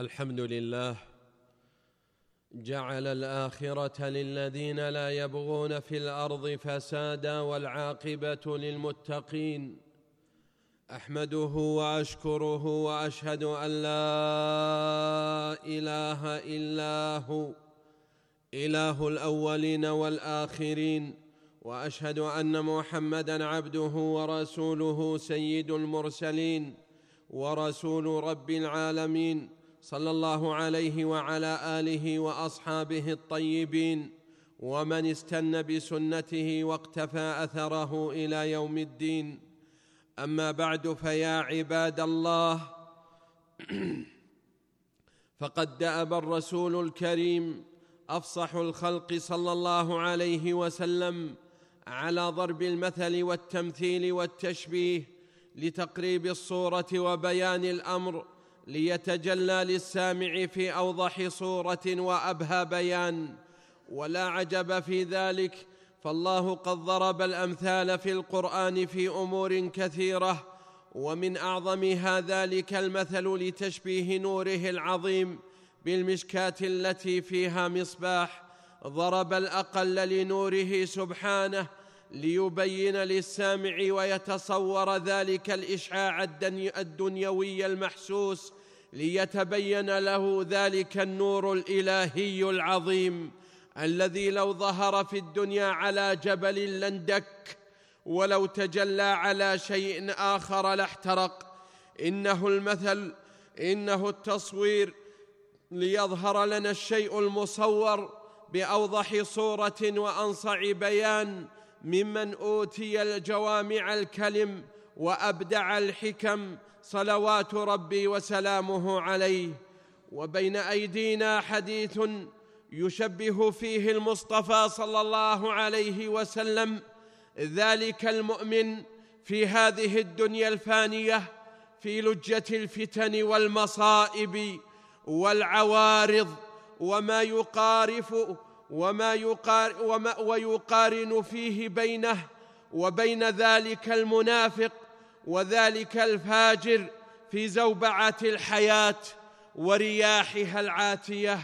الحمد لله جعل الآخرة للذين لا يبغون في الأرض فسادا والعاقبة للمتقين. أحمده وأشكره وأشهد أن لا إله إلا هو إله الأولين والآخرين وأشهد أن محمدا عبده ورسوله سيد المرسلين ورسول رب العالمين. صلى الله عليه وعلى آله وأصحابه الطيبين ومن استن بسنته واقتفى أثره إلى يوم الدين. أما بعد فيا عباد الله فقد دأب الرسول الكريم أفصح الخلق صلى الله عليه وسلم على ضرب المثل والتمثيل والتشبيه لتقريب الصورة وبيان الأمر ليتجلى للسامع في أوضح صورة وأبهى بيان ولا عجب في ذلك فالله قد ضرب الأمثال في القرآن في أمور كثيرة ومن اعظمها ذلك المثل لتشبيه نوره العظيم بالمشكاة التي فيها مصباح ضرب الأقل لنوره سبحانه ليبين للسامع ويتصور ذلك الإشعاع الدنيوي المحسوس ليتبين له ذلك النور الإلهي العظيم الذي لو ظهر في الدنيا على جبل لندك ولو تجلى على شيء آخر لاحترق. إنه المثل إنه التصوير. ليظهر لنا الشيء المصور بأوضح صورة وأنصع بيان ممن أوتي الجوامع الكلم وأبدع الحكم صلوات ربي وسلامه عليه. وبين أيدينا حديث يشبه فيه المصطفى صلى الله عليه وسلم ذلك المؤمن في هذه الدنيا الفانية في لجة الفتن والمصائب والعوارض وما يقارف وما يقار وما ويقارن فيه بينه وبين ذلك المنافق وذلك الفاجر في زوبعة الحياة ورياحها العاتية.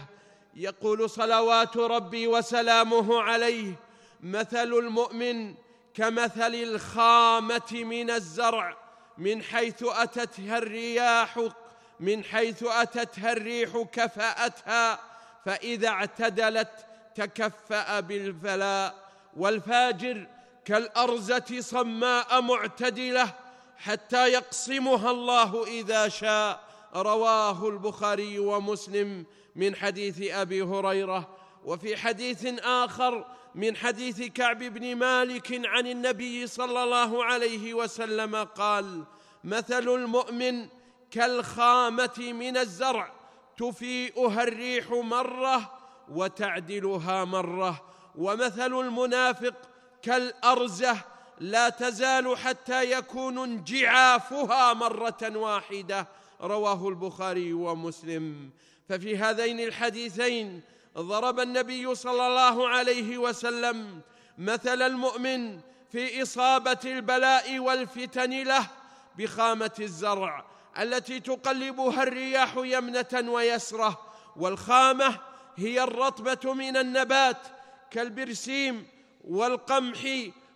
يقول صلوات ربي وسلامه عليه مثل المؤمن كمثل الخامة من الزرع من حيث أتتها الرياح من حيث أتتها الريح كفأتها فإذا اعتدلت تكفأ بالفلاء والفاجر كالأرزة صماء معتدلة حتى يقسمها الله إذا شاء. رواه البخاري ومسلم من حديث أبي هريرة وفي حديث آخر من حديث كعب بن مالك عن النبي صلى الله عليه وسلم قال مثل المؤمن كالخامة من الزرع تفيئها الريح مرة وتعدلها مرة ومثل المنافق كالأرزه لا تزال حتى يكون انجعافها مرة واحدة رواه البخاري ومسلم. ففي هذين الحديثين ضرب النبي صلى الله عليه وسلم مثل المؤمن في إصابة البلاء والفتن له بخامة الزرع التي تقلبها الرياح يمنة ويسرة والخامة هي الرطبة من النبات كالبرسيم والقمح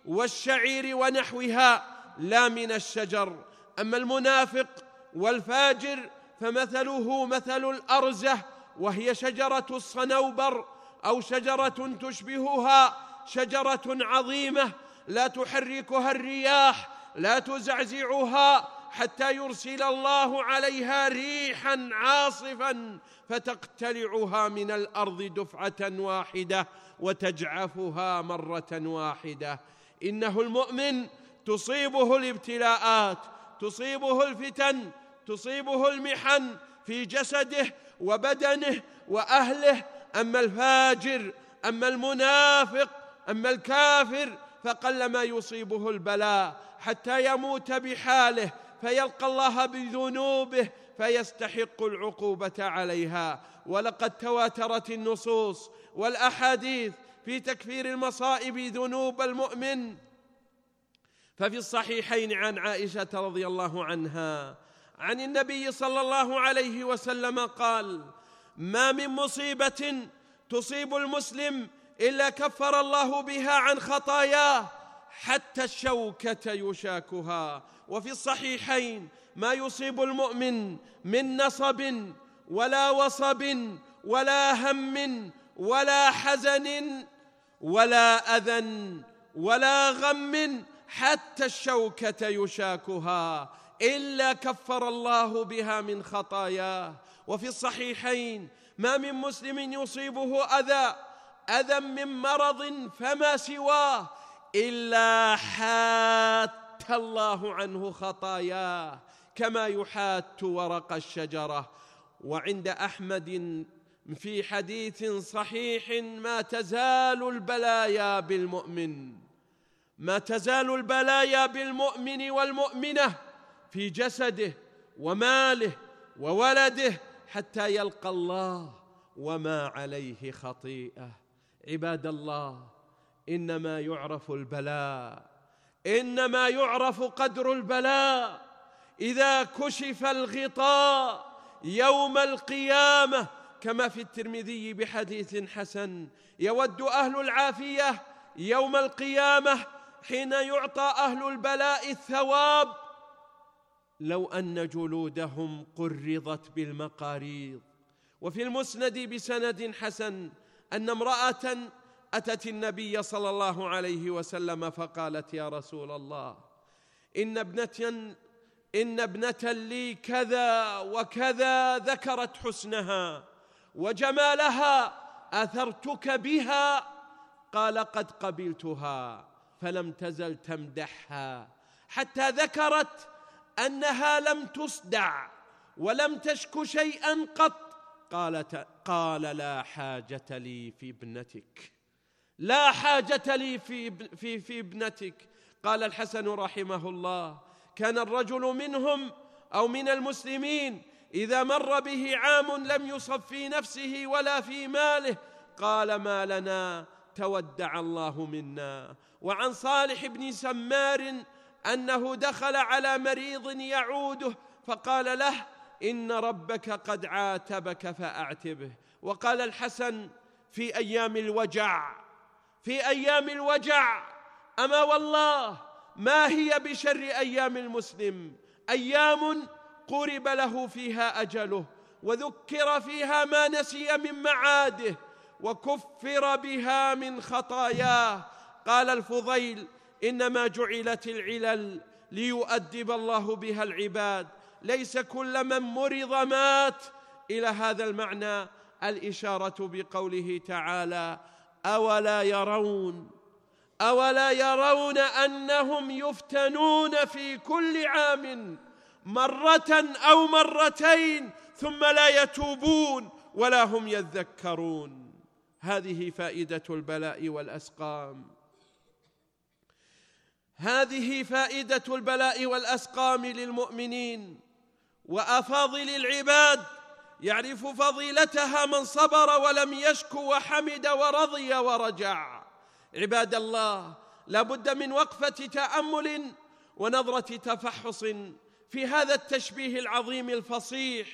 والشعير ونحوها لا من الشجر. أما المنافق والفاجر فمثله مثل الأرزه وهي شجرة الصنوبر أو شجرة تشبهها شجرة عظيمة لا تحركها الرياح لا تزعزعها حتى يرسل الله عليها ريحا عاصفا فتقتلعها من الأرض دفعة واحدة وتجعفها مرة واحدة. إنه المؤمن تصيبه الابتلاءات تصيبه الفتن تصيبه المحن في جسده وبدنه وأهله. أما الفاجر أما المنافق أما الكافر فقلما يصيبه البلاء حتى يموت بحاله فيلقى الله بذنوبه فيستحق العقوبة عليها. ولقد تواترت النصوص والأحاديث في تكفير المصائب ذنوب المؤمن. ففي الصحيحين عن عائشة رضي الله عنها عن النبي صلى الله عليه وسلم قال ما من مصيبة تصيب المسلم إلا كفر الله بها عن خطاياه حتى الشوكة يشاكها وفي الصحيحين ما يصيب المؤمن من نصب ولا وصب ولا هم ولا حزن ولا اذى ولا غم حتى الشوكة يشاكها إلا كفر الله بها من خطاياه وفي الصحيحين ما من مسلم يصيبه أذى أذى من مرض فما سواه إلا حات الله عنه خطاياه كما يحات ورق الشجرة. وعند أحمد في حديث صحيح ما تزال البلايا بالمؤمن. ما تزال البلايا بالمؤمن والمؤمنة في جسده وماله وولده حتى يلقى الله وما عليه خطيئة. عباد الله إنما يعرف البلاء إنما يعرف قدر البلاء. إذا كشف الغطاء يوم القيامة كما في الترمذي بحديث حسن يود أهل العافية يوم القيامة حين يعطى أهل البلاء الثواب لو أن جلودهم قرضت بالمقاريض. وفي المسند بسند حسن أن امرأة أتت النبي صلى الله عليه وسلم فقالت يا رسول الله إن ابنة إن ابنة لي كذا وكذا ذكرت حسنها. وجمالها أثرتك بها قال قد قبلتها فلم تزل تمدحها حتى ذكرت أنها لم تصدع ولم تشك شيئا قط. قالت قال لا حاجة لي في ابنتك. لا حاجة لي في في في ابنتك. قال الحسن رحمه الله كان الرجل منهم أو من المسلمين إذا مر به عام لم يصب في نفسه ولا في ماله قال ما لنا؟ تودع الله منا. وعن صالح بن سمار أنه دخل على مريض يعوده فقال له إن ربك قد عاتبك فأعتبه. وقال الحسن في أيام الوجع في أيام الوجع أما والله ما هي بشر أيام المسلم؟ أيام قرب له فيها أجله وذكر فيها ما نسي من معاده وكفر بها من خطاياه. قال الفضيل إنما جعلت العلل ليؤدب الله بها العباد. ليس كل من مرض مات. إلى هذا المعنى الإشارة بقوله تعالى أولا يرون أولا يرون أنهم يفتنون في كل عام. مرة أو مرتين ثم لا يتوبون ولا هم يذكرون. هذه فائدة البلاء والأسقام. هذه فائدة البلاء والأسقام للمؤمنين وأفاضل العباد. يعرف فضيلتها من صبر ولم يشك وحمد ورضي ورجع. عباد الله لا بد من وقفة تأمل ونظرة تفحص. في هذا التشبيه العظيم الفصيح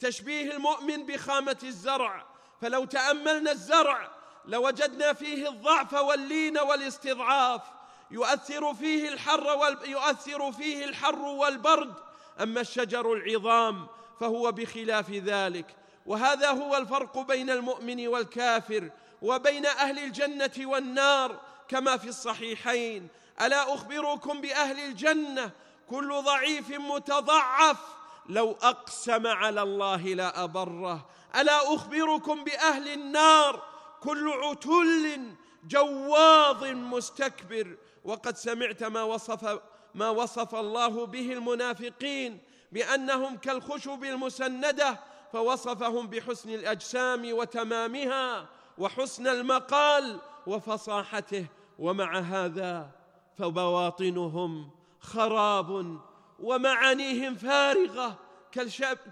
تشبيه المؤمن بخامة الزرع. فلو تأملنا الزرع لوجدنا فيه الضعف واللين والاستضعاف. يؤثر فيه الحر وال... يؤثر فيه الحر والبرد. أما الشجر العظام فهو بخلاف ذلك. وهذا هو الفرق بين المؤمن والكافر وبين أهل الجنة والنار كما في الصحيحين. ألا أخبركم بأهل الجنة كل ضعيف متضعف. لو أقسم على الله لا ابره ألا أخبركم بأهل النار؟ كل عتل جواظ مستكبر. وقد سمعت ما وصف ما وصف الله به المنافقين بأنهم كالخشب المسندة فوصفهم بحسن الأجسام وتمامها وحسن المقال وفصاحته. ومع هذا فبواطنهم خراب ومعانيهم فارغة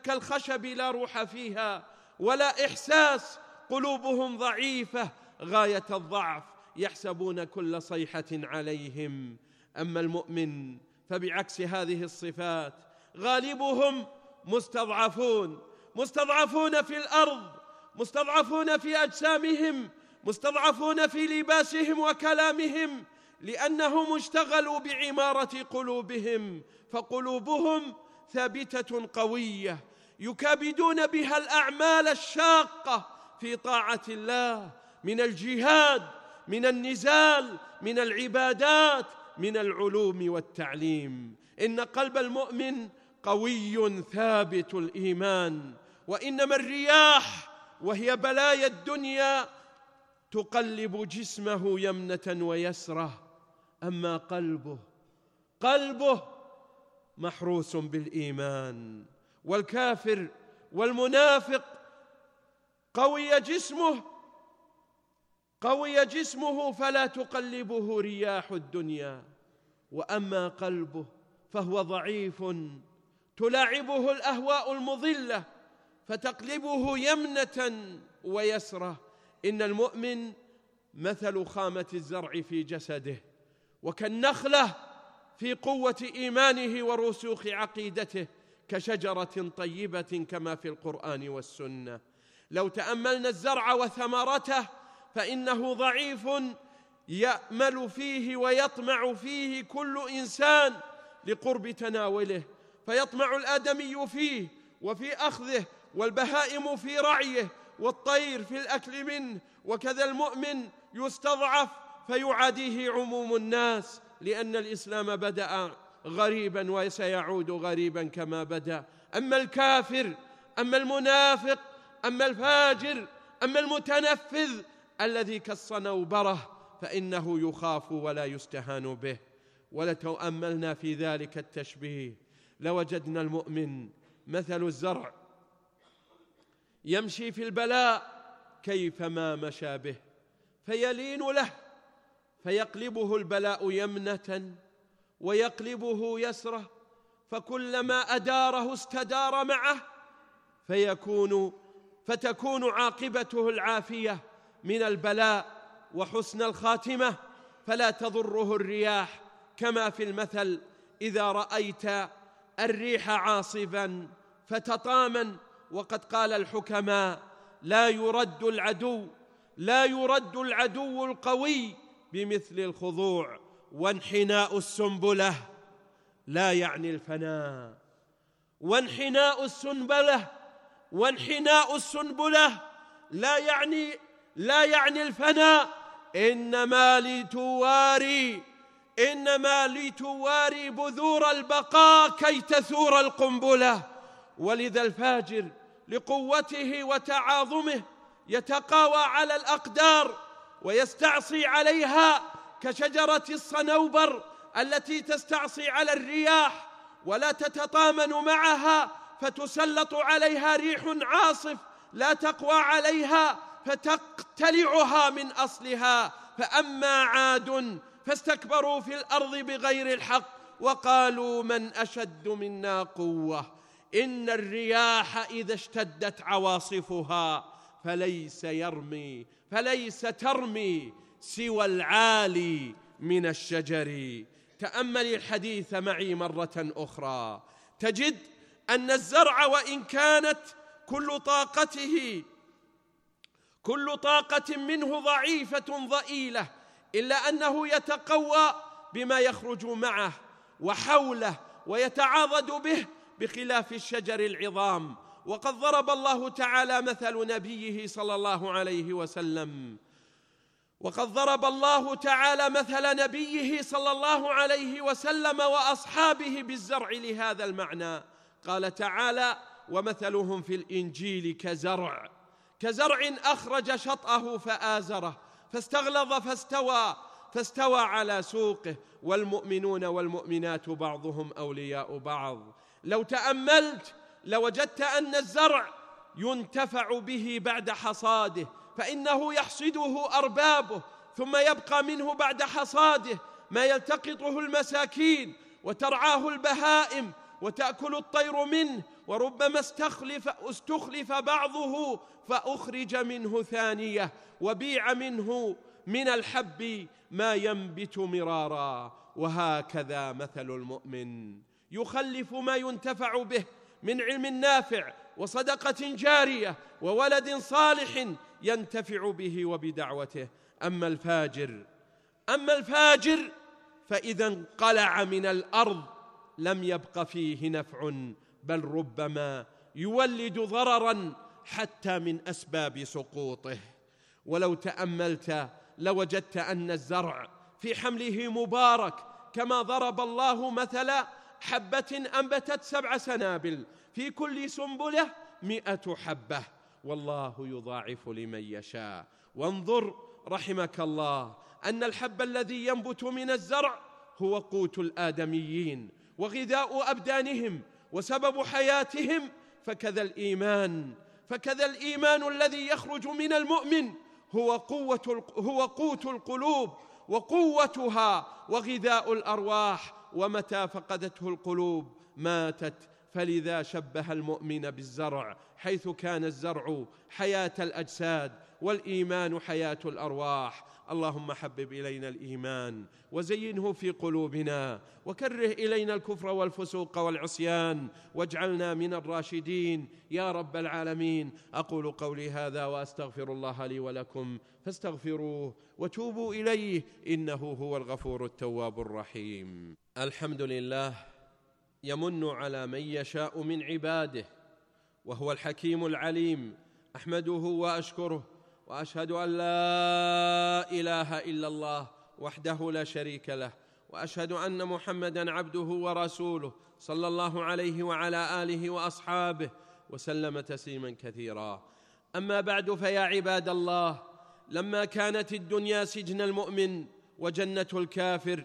كالخشب لا روح فيها ولا إحساس قلوبهم ضعيفة غاية الضعف يحسبون كل صيحة عليهم. أما المؤمن فبعكس هذه الصفات غالبهم مستضعفون مستضعفون في الأرض مستضعفون في أجسامهم مستضعفون في لباسهم وكلامهم لأنهم اشتغلوا بعمارة قلوبهم فقلوبهم ثابتة قوية يكابدون بها الأعمال الشاقة في طاعة الله من الجهاد من النزال من العبادات من العلوم والتعليم. إن قلب المؤمن قوي ثابت الإيمان وإنما الرياح وهي بلايا الدنيا تقلب جسمه يمنة ويسرة. أما قلبه قلبه محروس بالإيمان والكافر والمنافق قوي جسمه قوي جسمه فلا تقلبه رياح الدنيا. وأما قلبه فهو ضعيف تلاعبه الأهواء المضلة فتقلبه يمنة ويسرة. إن المؤمن مثل خامة الزرع في جسده. وكالنخلة في قوة إيمانه ورسوخ عقيدته كشجرة طيبة كما في القرآن والسنة. لو تأملنا الزرع وثمرته فإنه ضعيف يأمل فيه ويطمع فيه كل إنسان لقرب تناوله فيطمع الآدمي فيه وفي أخذه والبهائم في رعيه والطير في الأكل منه وكذا المؤمن يستضعف فيعاديه عموم الناس لأن الإسلام بدأ غريبا وسيعود غريبا كما بدأ. أما الكافر أما المنافق أما الفاجر أما المتنفذ الذي كالصنوبره فإنه يخاف ولا يستهان به. ولتؤملنا في ذلك التشبيه لوجدنا المؤمن مثل الزرع يمشي في البلاء كيفما مشى به. فيلين له فيقلبه البلاء يمنة ويقلبه يسرة فكلما أداره استدار معه فيكون فتكون عاقبته العافية من البلاء وحسن الخاتمة فلا تضره الرياح كما في المثل إذا رأيت الريح عاصفا فتطامن وقد قال الحكماء لا يرد العدو لا يرد العدو القوي بمثل الخضوع وانحناء السنبلة. لا يعني الفناء. وانحناء السنبلة وانحناء السنبلة. لا يعني لا يعني الفناء. إنما لتواري إنما لتواري بذور البقاء كي تثور القنبلة. ولذا الفاجر لقوته وتعاظمه يتقاوى على الأقدار ويستعصي عليها كشجرة الصنوبر التي تستعصي على الرياح ولا تتطامن معها فتسلط عليها ريح عاصف لا تقوى عليها فتقتلعها من أصلها فأما عاد فاستكبروا في الأرض بغير الحق وقالوا من أشد منا قوة إن الرياح إذا اشتدت عواصفها فليس يرمي فليس ترمي سوى العالي من الشجر. تأمل الحديث معي مرة أخرى. تجد أن الزرع وإن كانت كل طاقته كل طاقة منه ضعيفة ضئيلة إلا أنه يتقوى بما يخرج معه وحوله ويتعاضد به بخلاف الشجر العظام. وقد ضرب الله تعالى مثل نبيه صلى الله عليه وسلم. وقد ضرب الله تعالى مثل نبيه صلى الله عليه وسلم وأصحابه بالزرع لهذا المعنى. قال تعالى ومثلهم في الإنجيل كزرع. كزرع أخرج شطأه فآزره فاستغلظ فاستوى فاستوى على سوقه. والمؤمنون والمؤمنات بعضهم أولياء بعض. لو تأملت لوجدت أن الزرع ينتفع به بعد حصاده فإنه يحصده أربابه ثم يبقى منه بعد حصاده ما يلتقطه المساكين وترعاه البهائم وتأكل الطير منه وربما استخلف استخلف بعضه فأخرج منه ثانية وبيع منه من الحب ما ينبت مرارا وهكذا مثل المؤمن. يخلف ما ينتفع به من علم نافع وصدقة جارية وولد صالح ينتفع به وبدعوته. أما الفاجر أما الفاجر فإذا انقلع من الأرض لم يبق فيه نفع بل ربما يولد ضررا حتى من أسباب سقوطه. ولو تأملت لوجدت أن الزرع في حمله مبارك كما ضرب الله مثلا حبة أنبتت سبع سنابل في كل سنبلة مئة حبة. والله يضاعف لمن يشاء. وانظر رحمك الله أن الحب الذي ينبت من الزرع هو قوت الآدميين وغذاء أبدانهم وسبب حياتهم. فكذا الإيمان فكذا الإيمان الذي يخرج من المؤمن هو قوة هو قوت القلوب وقوتها وغذاء الأرواح. ومتى فقدته القلوب ماتت فلذا شبه المؤمن بالزرع حيث كان الزرع حياة الأجساد. والإيمان حياة الأرواح. اللهم حبب إلينا الإيمان وزينه في قلوبنا وكره إلينا الكفر والفسوق والعصيان واجعلنا من الراشدين. يا رب العالمين أقول قولي هذا وأستغفر الله لي ولكم فاستغفروه وتوبوا إليه. إنه هو الغفور التواب الرحيم. الحمد لله يمن على من يشاء من عباده وهو الحكيم العليم. أحمده وأشكره وأشهد أن لا إله إلا الله وحده لا شريك له وأشهد أن محمدا عبده ورسوله صلى الله عليه وعلى آله وأصحابه وسلم تسليما كثيرا. أما بعد فيا عباد الله لما كانت الدنيا سجن المؤمن وجنة الكافر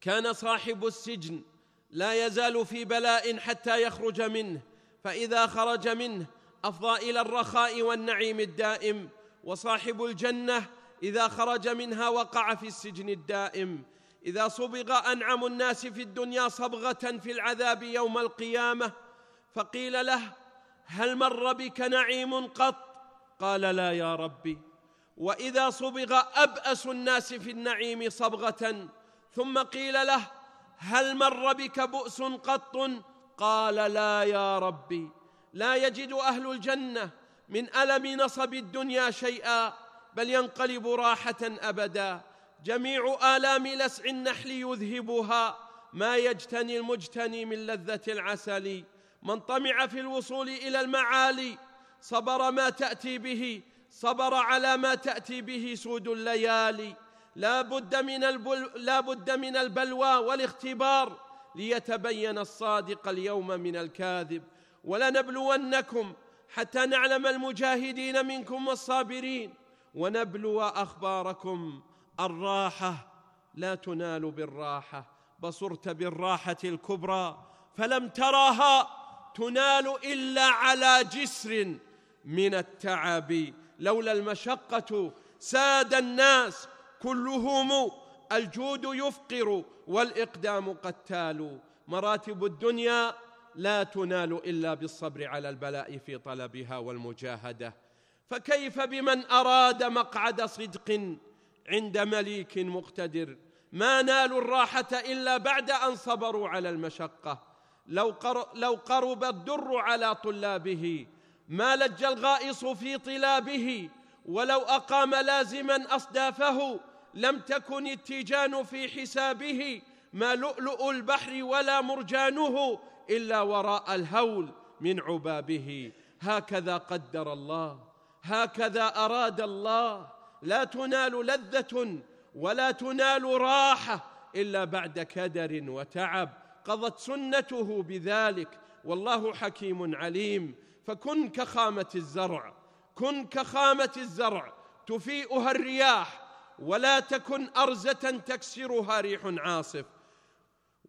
كان صاحب السجن لا يزال في بلاء حتى يخرج منه فإذا خرج منه أفضى إلى الرخاء والنعيم الدائم وصاحب الجنة إذا خرج منها وقع في السجن الدائم. إذا صبغ أنعم الناس في الدنيا صبغة في العذاب يوم القيامة. فقيل له هل مر بك نعيم قط؟ قال لا يا ربي. وإذا صبغ أبأس الناس في النعيم صبغة. ثم قيل له هل مر بك بؤس قط؟ قال لا يا ربي. لا يجد أهل الجنة من ألم نصب الدنيا شيئا بل ينقلب راحة أبدا. جميع آلام لسع النحل يذهبها. ما يجتني المجتني من لذة العسل. من طمع في الوصول إلى المعالي صبر ما تأتي به. صبر على ما تأتي به سود الليالي. لا بد من, لا بد من البلوى والاختبار ليتبين الصادق اليوم من الكاذب. ولنبلونكم حتى نعلم المجاهدين منكم والصابرين ونبلو أخباركم الراحة. لا تنال بالراحة بصرت بالراحة الكبرى فلم تراها تنال إلا على جسر من التعب. لولا المشقة ساد الناس كلهم الجود يفقر والإقدام قتال. مراتب الدنيا لا تنال إلا بالصبر على البلاء في طلبها والمجاهدة. فكيف بمن أراد مقعد صدق عند مليك مقتدر؟ ما نالوا الراحة إلا بعد أن صبروا على المشقة. لو, لو قرب الدر على طلابه ما لج الغائص في طلابه. ولو أقام لازما أصدافه لم تكن التيجان في حسابه. ما لؤلؤ البحر ولا مرجانه إلا وراء الهول من عبابه. هكذا قدر الله هكذا أراد الله. لا تنال لذة ولا تنال راحة إلا بعد كدر وتعب. قضت سنته بذلك. والله حكيم عليم. فكن كخامة الزرع كن كخامة الزرع. تفيئها الرياح ولا تكن أرزة تكسرها ريح عاصف.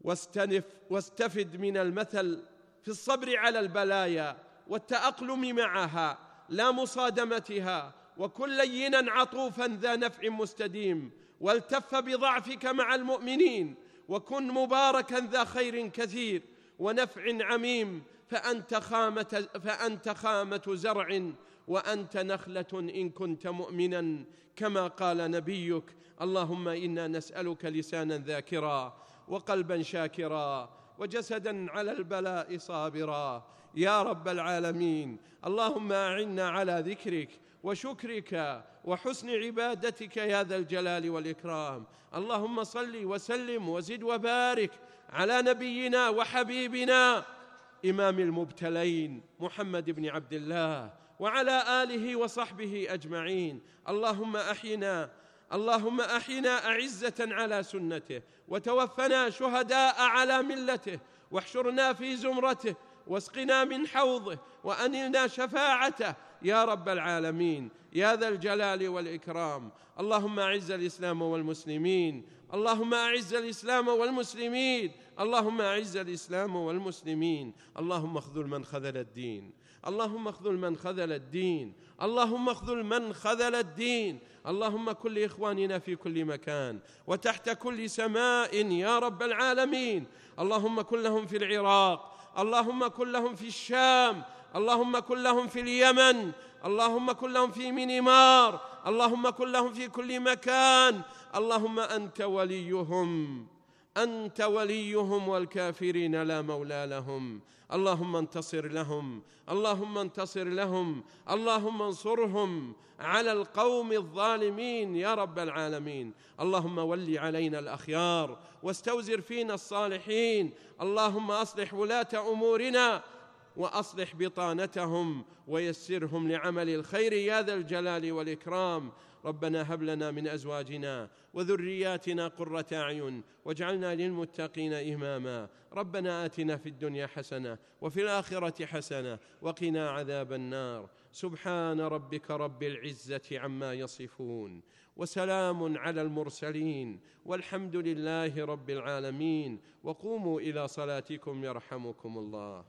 واستنف واستفد من المثل في الصبر على البلايا والتأقلم معها لا مصادمتها وكن لينا عطوفا ذا نفع مستديم والتف بضعفك مع المؤمنين وكن مباركا ذا خير كثير ونفع عميم فأنت خامة, فأنت خامة زرع وأنت نخلة إن كنت مؤمنا كما قال نبيك اللهم إنا نسألك لسانا ذاكرا. وقلبا شاكرا وجسدا على البلاء صابرا. يا رب العالمين اللهم أعنا على ذكرك وشكرك وحسن عبادتك يا ذا الجلال والإكرام. اللهم صل وسلم وزد وبارك على نبينا وحبيبنا إمام المبتلين محمد بن عبد الله وعلى آله وصحبه أجمعين. اللهم أحينا اللهم أحينا أعزة على سنته وتوفنا شهداء على ملته واحشرنا في زمرته واسقنا من حوضه وانلنا شفاعته. يا رب العالمين يا ذا الجلال والإكرام. اللهم أعز الإسلام والمسلمين. اللهم أعز الإسلام والمسلمين. اللهم أعز الإسلام والمسلمين. اللهم اخذل من خذل الدين. اللهم اخذل من خذل الدين. اللهم اخذل من خذل الدين. اللهم كن لاخواننا في كل مكان. وتحت كل سماء يا رب العالمين. اللهم كن لهم في العراق. اللهم كن لهم في الشام. اللهم كن لهم في اليمن. اللهم كن لهم في مينمار اللهم كن لهم في كل مكان. اللهم أنت وليهم. أنت وليهم والكافرين لا مولى لهم. اللهم انتصر لهم. اللهم انتصر لهم. اللهم انصرهم على القوم الظالمين يا رب العالمين. اللهم ول علينا الأخيار واستوزر فينا الصالحين. اللهم أصلح ولاة أمورنا وأصلح بطانتهم ويسرهم لعمل الخير يا ذا الجلال والإكرام. ربنا هب لنا من أزواجنا وذرياتنا قرة أعين واجعلنا للمتقين إماما. ربنا آتنا في الدنيا حسنة وفي الآخرة حسنة وقنا عذاب النار. سبحان ربك رب العزة عما يصفون وسلام على المرسلين والحمد لله رب العالمين. وقوموا إلى صلاتكم يرحمكم الله.